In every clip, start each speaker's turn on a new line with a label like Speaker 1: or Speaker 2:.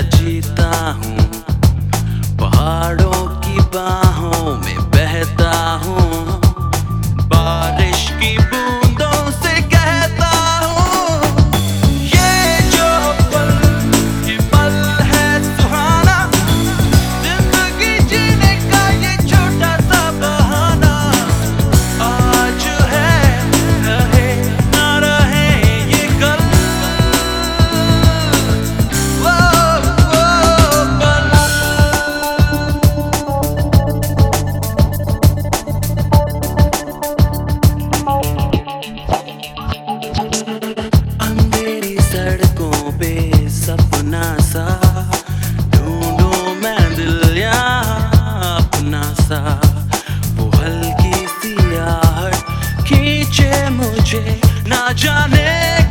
Speaker 1: casa ruim. मुझे ना जाने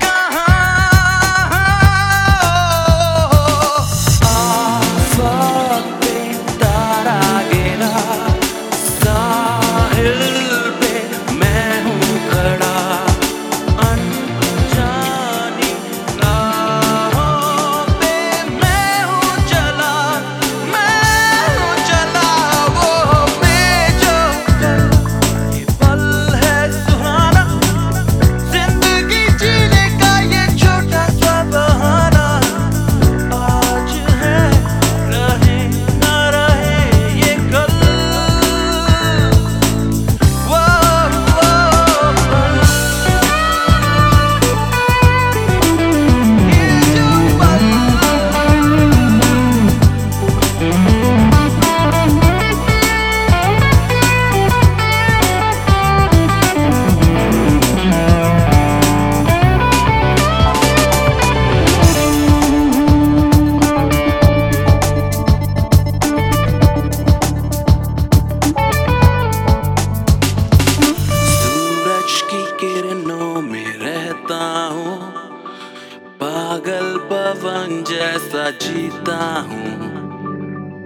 Speaker 1: पागल पवन जैसा जीता हूँ।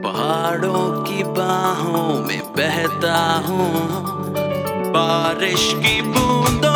Speaker 1: पहाड़ों की बाहों में बहता हूँ। बारिश की बूंदों